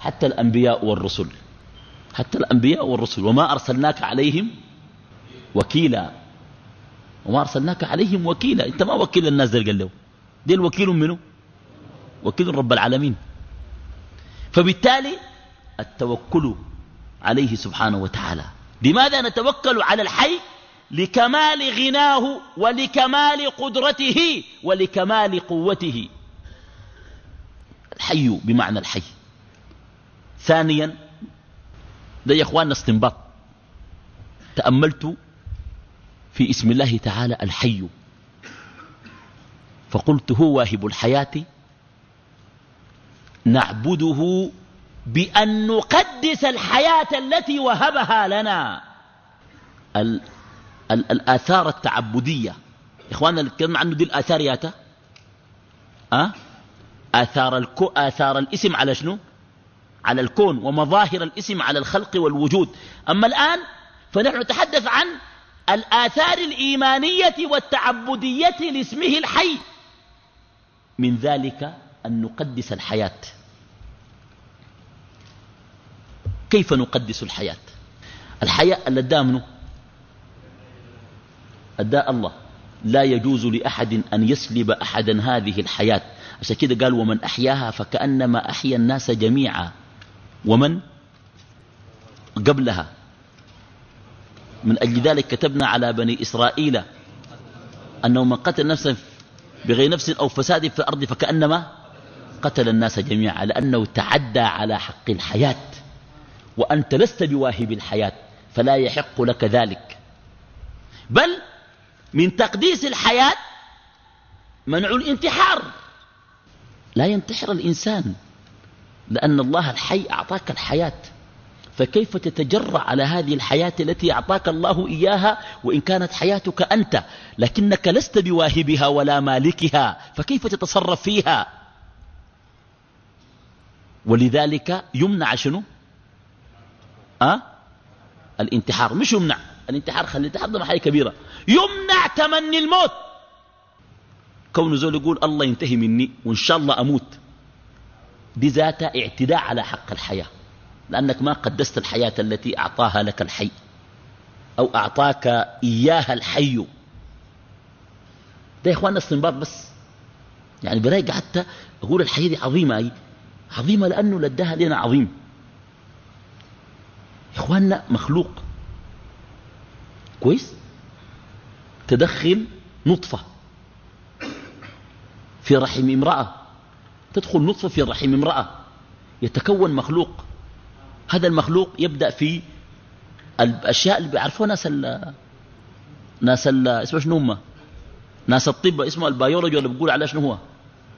حتى الأنبياء والرسل. حتى الأنبياء والرسل. وما أرسلناك عليهم وكيلا. وما أرسلناك عليهم وكيلا. أنت ما وكيل الناس دل قال له دي الوكيل منه وكيل رب العالمين. فبالتالي التوكل عليه سبحانه وتعالى. لماذا نتوكل على الحي؟ لكمال غناه ولكمال قدرته ولكمال قوته. الحي بمعنى الحي. ثانيا ده يا إخواننا استنباط. تأملت في اسم الله تعالى الحي. فقلت هو واهب الحياة. نعبده بأن نقدس الحياة التي وهبها لنا. الآثار التعبدية. إخواننا نتكلم عنه دي الآثار ياتا؟ أه؟ آثار, الكو آثار الاسم على شنو؟ على الكون ومظاهر الاسم على الخلق والوجود. أما الآن فنحن نتحدث عن الآثار الإيمانية والتعبدية لاسمه الحي. من ذلك أن نقدس الحياة. كيف نقدس الحياة؟ الحياة اللي منه أداء الله. لا يجوز لأحد أن يسلب أحدا هذه الحياة. عشان كده قال ومن أحياها فكأنما أحيا الناس جميعا. ومن؟ قبلها. من أجل ذلك كتبنا على بني إسرائيل أنه من قتل نفسا بغير نفس أو فساد في الأرض فكأنما قتل الناس جميعا لأنه تعدى على حق الحياة. وأنت لست بواهب الحياة فلا يحق لك ذلك. بل من تقديس الحياة منع الانتحار. لا ينتحر الإنسان لأن الله الحي أعطاك الحياة. فكيف تتجرع على هذه الحياة التي أعطاك الله إياها وإن كانت حياتك أنت لكنك لست بواهبها ولا مالكها؟ فكيف تتصرف فيها؟ ولذلك يمنع شنو؟ أه؟ الانتحار. مش يمنع. الانتحار خلي الانتحار ده كبيرة. يمنع تمني الموت. كون زول يقول الله ينتهي مني وإن شاء الله أموت دي ذات اعتداء على حق الحياة. لأنك ما قدست الحياة التي أعطاها لك الحي أو أعطاك إياها الحي. ده يا إخواننا استنباط بس. يعني برايق حتى أقول الحياة دي عظيمة أي عظيمة لأنه لداها لنا عظيم. إخواننا مخلوق. كويس؟ تدخل نطفة في رحم امرأة. تدخل نطفة في رحم امرأة. يتكون مخلوق. هذا المخلوق يبدأ في الأشياء اللي بيعرفوها ناس ال ناس ال اسمه شنو هم؟ ناس الطب اسمه البيولوجي ولا بيقول على شنو هو؟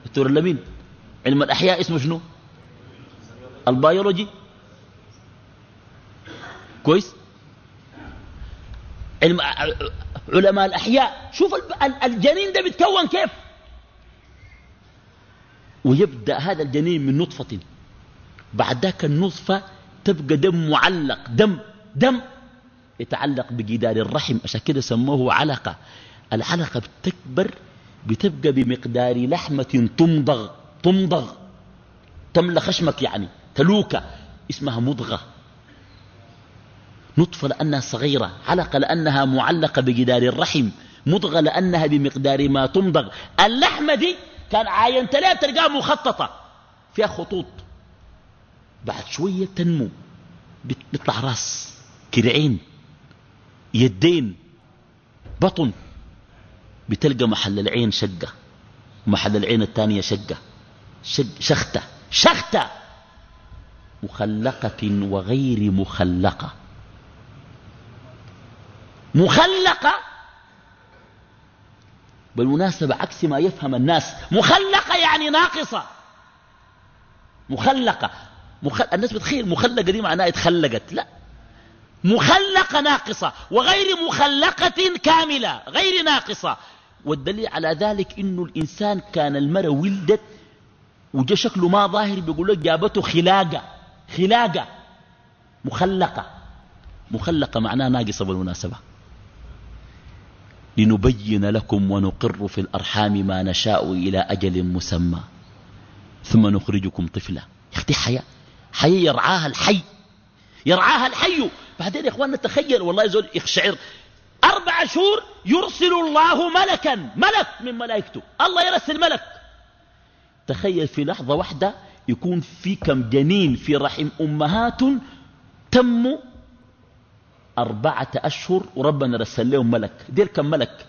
دكتور اللمين علم الأحياء اسمه شنو؟ البيولوجي. كويس؟ علم علماء الأحياء. شوف الجنين ده بيتكون كيف؟ ويبدأ هذا الجنين من نطفة. بعد ذاك النطفة تبقى دم معلق. دم دم. يتعلق بجدار الرحم. عشان كده سموه علقة. العلقة بتكبر بتبقى بمقدار لحمة تمضغ تمضغ. تملى خشمك يعني تلوكة اسمها مضغة. نطفة لأنها صغيرة علقة لأنها معلقة بجدار الرحم مضغة لأنها بمقدار ما تمضغ. اللحمة دي كان عاينت لها تلقاها مخططة. فيها خطوط. بعد شوية تنمو. بيطلع راس. كرعين. يدين. بطن. بتلقى محل العين شقة. محل العين الثانية شقة. شختة. شختة! مخلقة وغير مخلقة. مخلقة. بالمناسبة عكس ما يفهم الناس. مخلقة يعني ناقصة. مخلقة. مخل... الناس بتخيل مخلقة دي معناها اتخلقت. لا. مخلقة ناقصة. وغير مخلقة كاملة. غير ناقصة. والدليل على ذلك إنه الإنسان كان المرأة ولدت وجا شكله ما ظاهر بيقول لك جابته خلاقة. خلاقة. مخلقة. مخلقة معناها ناقصة بالمناسبة. لنبين لكم ونقر في الأرحام ما نشاء إلى أجل مسمى. ثم نخرجكم طفلا. أختي حياة. حياة يرعاها الحي. يرعاها الحي. بعدين يا اخواننا تخيل والله يزول يخشعر أربع شهور يرسل الله ملكا. ملك من ملائكته. الله يرسل ملك. تخيل في لحظة واحدة يكون في كم جنين في رحم أمهات تم أربعة أشهر وربنا رسل لهم ملك. دير كم ملك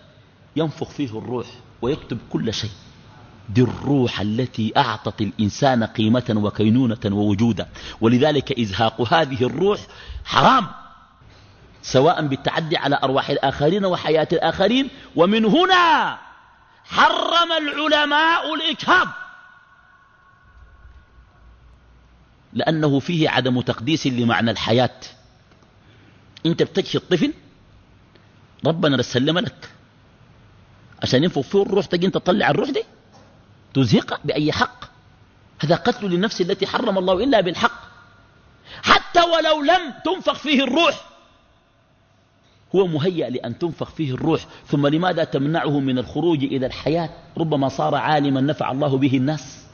ينفخ فيه الروح ويكتب كل شيء. دي الروح التي أعطت الإنسان قيمة وكينونة ووجودا. ولذلك إزهاق هذه الروح حرام. سواء بالتعدي على أرواح الآخرين وحياة الآخرين. ومن هنا حرم العلماء الإجهاض لأنه فيه عدم تقديس لمعنى الحياة. انت بتكشي الطفل ربنا رسل ملك عشان ينفخ فيه الروح تجي انت تطلع الروح دي تزهق بأي حق. هذا قتل للنفس التي حرم الله إلا بالحق. حتى ولو لم تنفخ فيه الروح. هو مهيأ لأن تنفخ فيه الروح. ثم لماذا تمنعه من الخروج إلى الحياة؟ ربما صار عالما نفع الله به الناس.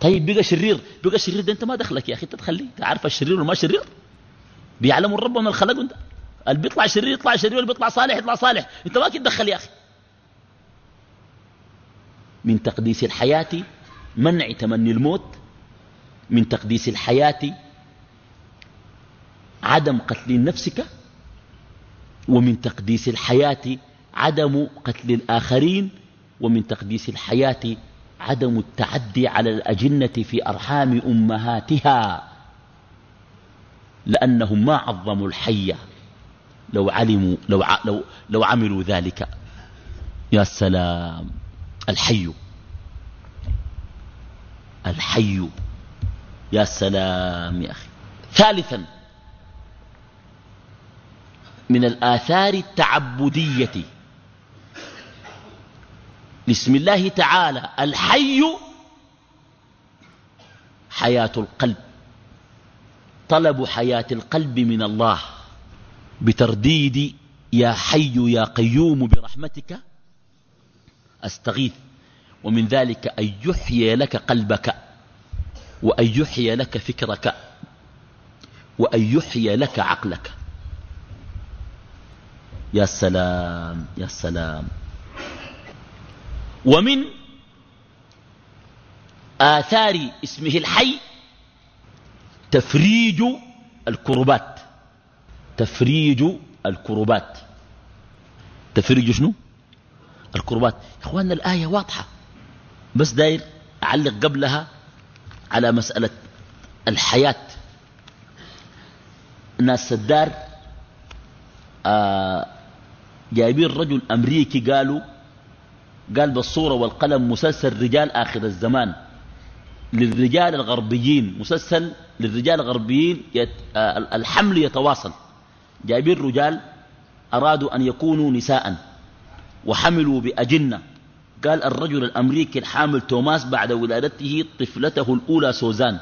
طيب بقى شرير بقى شرير ده انت ما دخلك يا أخي تتخلي تعرف الشرير وما شرير؟ بيعلم الرب من الخلق انت اللي بيطلع شرير يطلع شرير واللي بيطلع صالح يطلع صالح. انت ما تتدخل يا أخي. من تقديس الحياة منع تمني الموت. من تقديس الحياة عدم قتل نفسك. ومن تقديس الحياة عدم قتل الآخرين. ومن تقديس الحياة عدم التعدي على الأجنة في أرحام أمهاتها. لأنهم ما عظموا الحية لو علموا لو, لو, لو عملوا ذلك. يا سلام. الحي. الحي. يا سلام يا أخي. ثالثا. من الآثار التعبدية. بسم الله تعالى. الحي حياة القلب. طلب حياة القلب من الله بترديد يا حي يا قيوم برحمتك أستغيث ومن ذلك أن يحيي لك قلبك وأن يحيي لك فكرك وأن يحيي لك عقلك. يا سلام يا سلام. ومن آثار اسمه الحي تفريج الكربات. تفريج الكربات. تفريج شنو؟ الكربات. يا إخواننا الآية واضحة. بس داير أعلق قبلها على مسألة الحياة. ناس الدار آه جايبين رجل أمريكي قالوا قال بالصورة والقلم مسلسل رجال آخر الزمان. للرجال الغربيين مسلسل للرجال الغربيين يت... آه الحمل يتواصل. جايبين رجال أرادوا أن يكونوا نساء وحملوا بأجنة. قال الرجل الأمريكي الحامل توماس بعد ولادته طفلته الأولى سوزان.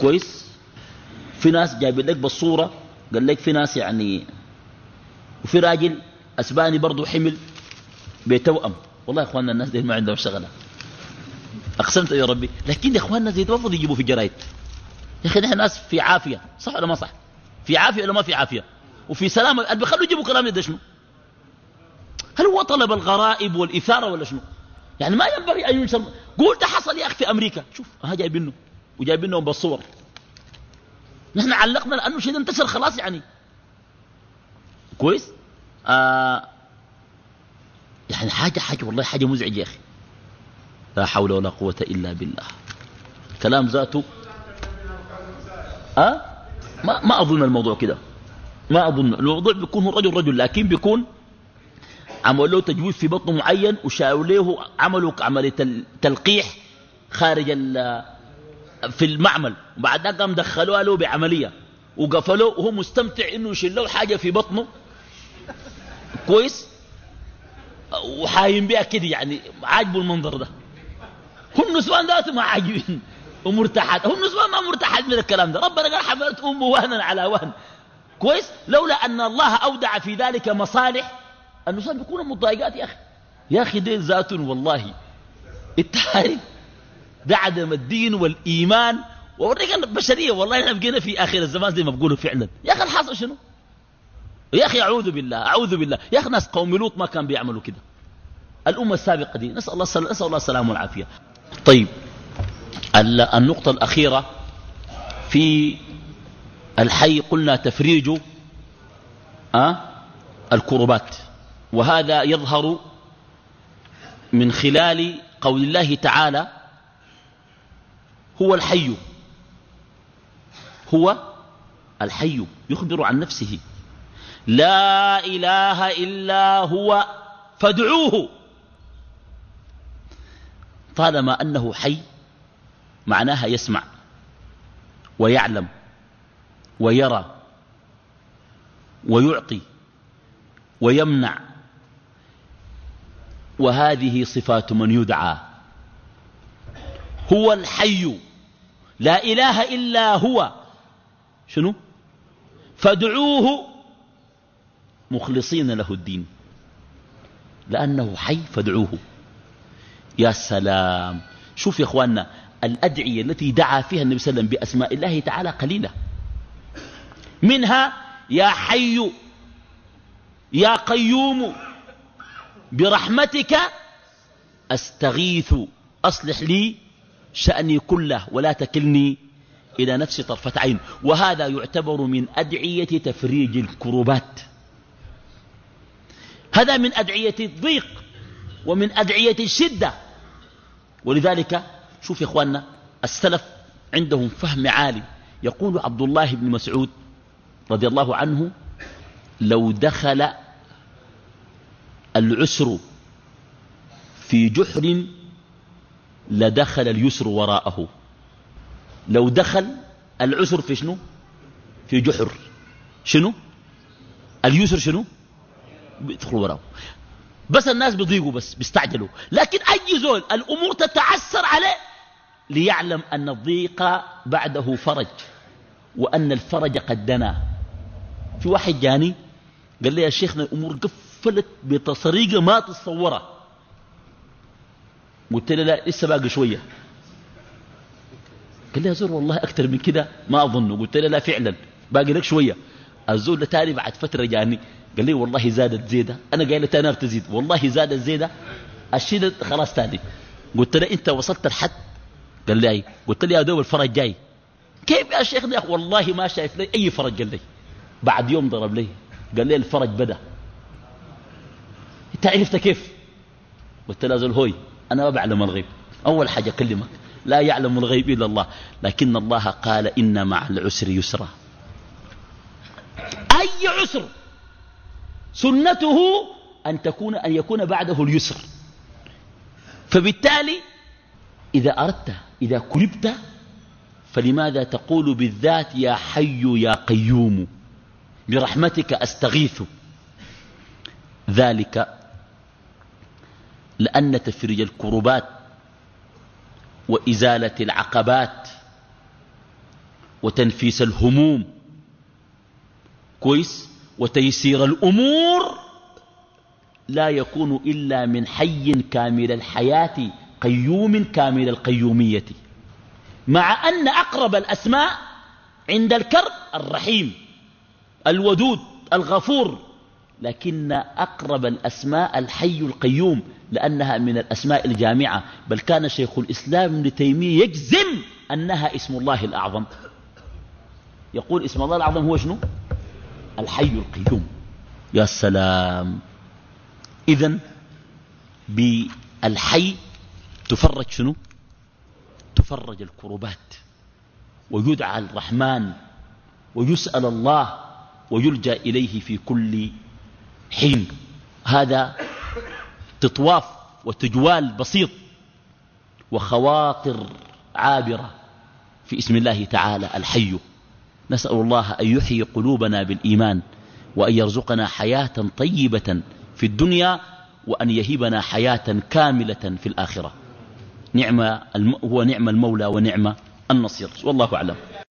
كويس؟ في ناس جايبين لك بالصورة قال لك في ناس يعني وفي راجل أسباني برضو حمل بتوأم. والله يا إخواننا الناس دي ما عندهم شغلة. أقسمت يا ربي. لكن يا إخواننا زي المفروض يجيبوا في جرايد يا أخي نحن ناس في عافية. صح ولا ما صح؟ في عافية ولا ما في عافية؟ وفي سلامه اللي بيخلوا يجيبوا كلام ده شنو؟ هل هو طلب الغرائب والإثارة ولا شنو؟ يعني ما ينبغي أن ينشر. قول ده حصل يا أخي في أمريكا. شوف ها جايبينه وجايبينهم بالصور. نحن علقنا لأنه شيء انتشر خلاص يعني. كويس؟ آه يعني حاجة حاجة والله حاجة مزعجة يا أخي. لا حول ولا قوة إلا بالله. كلام ذاته أه؟ ما, ما أظن الموضوع كده. ما أظن. الموضوع بيكون هو رجل رجل لكن بيكون عملوا له تجويف في بطنه معين وشاولوه عملوا عملية تلقيح خارج في المعمل. وبعد ذلك قام دخلوها له بعملية وقفلوه وهو مستمتع إنه يشيل حاجة في بطنه. كويس؟ وحايم بها كده يعني. عاجبه المنظر ده. هم النسوان ذاتهم عاجبين. ومرتاحات هم النسوان ما مرتاحات من الكلام ده. ربنا قال حملت أمه وهنا على وهن. كويس؟ لولا أن الله أودع في ذلك مصالح. النسوان بيكونوا متضايقات يا أخي. يا أخي دين ذات والله. التعريف ده عدم الدين والإيمان. ووريك البشرية والله إحنا بقينا في آخر الزمان زي ما بقولوا فعلا. يا أخي الحاصل شنو؟ يا أخي أعوذ بالله. أعوذ بالله. يا أخي ناس قوم لوط ما كان بيعملوا كده. الأمة السابقة دي. نسأل الله, نسأل الله السلامة والعافية. طيب النقطة الأخيرة في الحي قلنا تفريج أه الكربات وهذا يظهر من خلال قول الله تعالى هو الحي هو الحي يخبر عن نفسه لا إله إلا هو فادعوه. طالما أنه حي معناها يسمع ويعلم ويرى ويعطي ويمنع. وهذه صفات من يدعى. هو الحي لا إله إلا هو. شنو؟ فادعوه مخلصين له الدين. لأنه حي فادعوه. يا سلام. شوف يا إخواننا الأدعية التي دعا فيها النبي صلى الله عليه وسلم بأسماء الله تعالى قليلة. منها يا حي يا قيوم برحمتك أستغيث. أصلح لي شأني كله ولا تكلني إلى نفسي طرفة عين. وهذا يعتبر من أدعية تفريج الكروبات. هذا من أدعية الضيق ومن أدعية الشدة. ولذلك شوف يا إخواننا السلف عندهم فهم عالي. يقول عبد الله بن مسعود رضي الله عنه لو دخل العسر في جحر لدخل اليسر وراءه. لو دخل العسر في شنو؟ في جحر. شنو؟ اليسر شنو؟ بيدخلوا وراه بس الناس بيضيقوا بس بيستعجلوا. لكن أي زول الأمور تتعسر عليه ليعلم أن الضيق بعده فرج وأن الفرج قد دنا. في واحد جاني قال لي يا شيخنا الأمور قفلت بطريقة ما تتصورها قلت له لا لسه باقي شوية. قال لي يا زول والله أكثر من كده ما أظنه. قلت له لا فعلا باقي لك شوية. الزول تاني بعد فترة جاني قال لي والله زادت زيدة. أنا قايل تاني تزيد والله زادت زيدة. الشيء خلاص تاني. قلت له أنت وصلت الحد؟ قال لي أي. قلت له يا دوب الفرج جاي. كيف يا شيخ يا والله ما شايف لي أي فرج قال لي. بعد يوم ضرب لي. قال لي الفرج بدأ. انت عرفت كيف؟ قلت له زول هوي أنا ما بعلم الغيب. أول حاجة أكلمك لا يعلم الغيب إلا الله. لكن الله قال إن مع العسر يسرا. أي عسر سنته أن, تكون أن يكون بعده اليسر. فبالتالي إذا أردت إذا كلبت فلماذا تقول بالذات يا حي يا قيوم؟ برحمتك أستغيث. ذلك لأن تفريج الكربات وإزالة العقبات وتنفيس الهموم. كويس؟ وتيسير الأمور لا يكون إلا من حي كامل الحياة قيوم كامل القيومية. مع أن أقرب الأسماء عند الكرب الرحيم الودود الغفور لكن أقرب الأسماء الحي القيوم لأنها من الأسماء الجامعة. بل كان شيخ الإسلام ابن تيمية يجزم أنها اسم الله الأعظم. يقول اسم الله الأعظم هو شنو؟ الحي القيوم. يا سلام. إذا بالحي تفرج شنو؟ تفرج الكربات. ويدعى الرحمن ويسأل الله ويلجأ إليه في كل حين. هذا تطواف وتجوال بسيط وخواطر عابرة في اسم الله تعالى الحي. نسأل الله أن يحيي قلوبنا بالإيمان وأن يرزقنا حياة طيبة في الدنيا وأن يهبنا حياة كاملة في الآخرة. نعم هو نعم المولى ونعم النصير. والله أعلم.